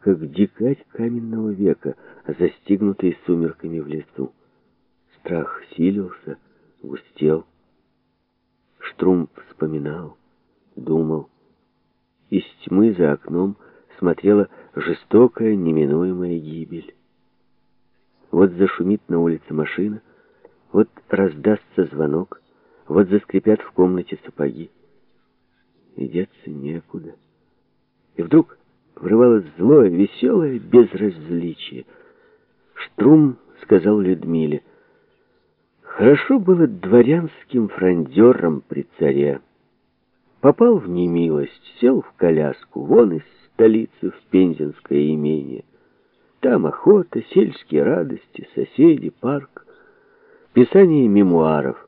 как дикарь каменного века, застигнутый сумерками в лесу. Страх силился, густел. Штрум вспоминал, думал. Из тьмы за окном смотрела жестокая, неминуемая гибель. Вот зашумит на улице машина, вот раздастся звонок, вот заскрипят в комнате сапоги. И деться некуда. И вдруг врывалось злое, веселое безразличие. Штрум сказал Людмиле, «Хорошо было дворянским фрондером при царе. Попал в немилость, сел в коляску, вон из столицы в Пензенское имение. Там охота, сельские радости, соседи, парк, писание мемуаров.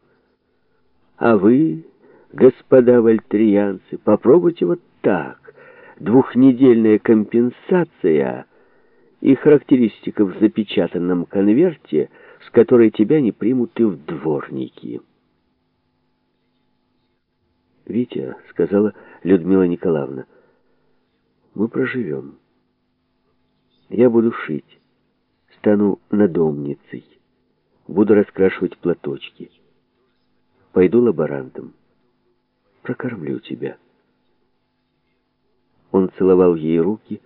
А вы, господа вольтриянцы, попробуйте вот так двухнедельная компенсация и характеристика в запечатанном конверте, с которой тебя не примут и в дворники. «Витя», — сказала Людмила Николаевна, — «мы проживем. Я буду шить, стану надомницей, буду раскрашивать платочки, пойду лаборантом, прокормлю тебя». Он целовал ей руки,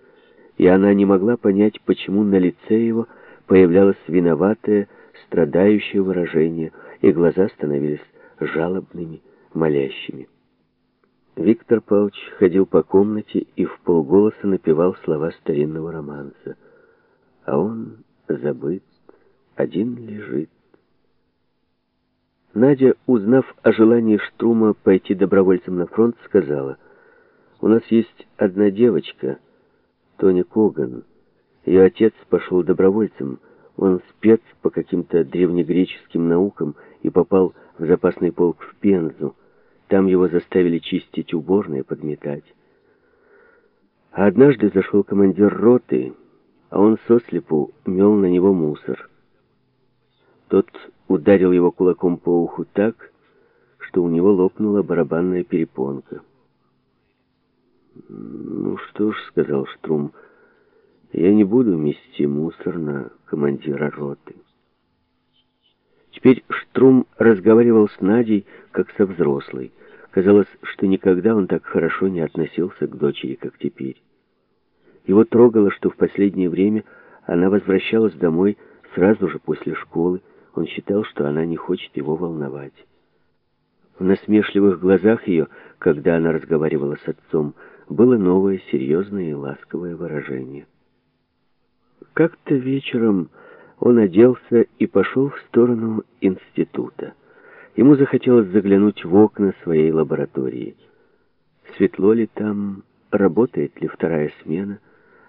и она не могла понять, почему на лице его появлялось виноватое, страдающее выражение, и глаза становились жалобными, молящими. Виктор Павлович ходил по комнате и в полголоса напевал слова старинного романса. А он забыт, один лежит. Надя, узнав о желании Штрума пойти добровольцем на фронт, сказала — у нас есть одна девочка, Тоня Коган. Ее отец пошел добровольцем. Он спец по каким-то древнегреческим наукам и попал в запасный полк в Пензу. Там его заставили чистить уборные, подметать. А однажды зашел командир роты, а он сослепу мел на него мусор. Тот ударил его кулаком по уху так, что у него лопнула барабанная перепонка. «Ну что ж», — сказал Штрум, — «я не буду мести мусор на командира роты». Теперь Штрум разговаривал с Надей, как со взрослой. Казалось, что никогда он так хорошо не относился к дочери, как теперь. Его трогало, что в последнее время она возвращалась домой сразу же после школы. Он считал, что она не хочет его волновать. В насмешливых глазах ее, когда она разговаривала с отцом, было новое, серьезное и ласковое выражение. Как-то вечером он оделся и пошел в сторону института. Ему захотелось заглянуть в окна своей лаборатории. Светло ли там, работает ли вторая смена?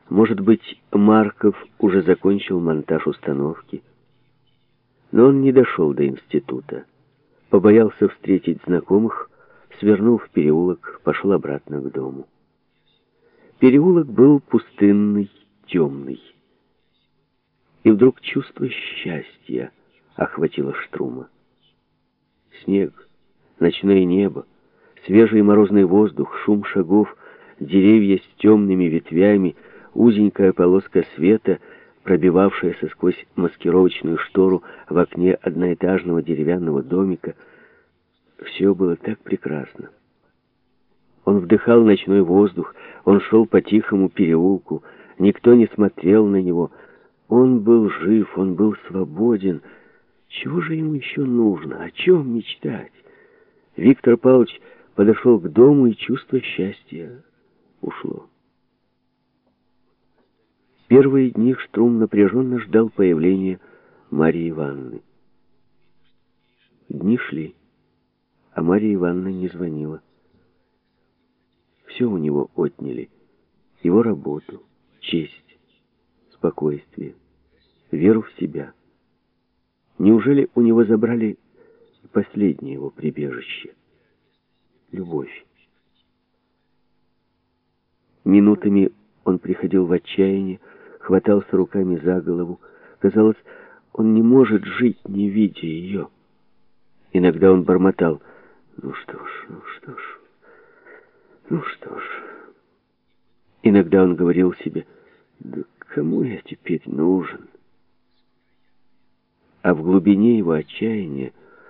Может быть, Марков уже закончил монтаж установки? Но он не дошел до института. Побоялся встретить знакомых, свернул в переулок, пошел обратно к дому. Переулок был пустынный, темный. И вдруг чувство счастья охватило Штрума. Снег, ночное небо, свежий морозный воздух, шум шагов, деревья с темными ветвями, узенькая полоска света, пробивавшаяся сквозь маскировочную штору в окне одноэтажного деревянного домика. Все было так прекрасно. Он вдыхал ночной воздух, он шел по тихому переулку, никто не смотрел на него. Он был жив, он был свободен. Чего же ему еще нужно? О чем мечтать? Виктор Павлович подошел к дому, и чувство счастья ушло. Первые дни Штрум напряженно ждал появления Марии Ивановны. Дни шли, а Мария Ивановна не звонила. Все у него отняли. Его работу, честь, спокойствие, веру в себя. Неужели у него забрали последнее его прибежище? Любовь. Минутами он приходил в отчаяние, хватался руками за голову. Казалось, он не может жить, не видя ее. Иногда он бормотал, ну что ж, ну что ж, ну что ж. Иногда он говорил себе, да кому я теперь нужен? А в глубине его отчаяния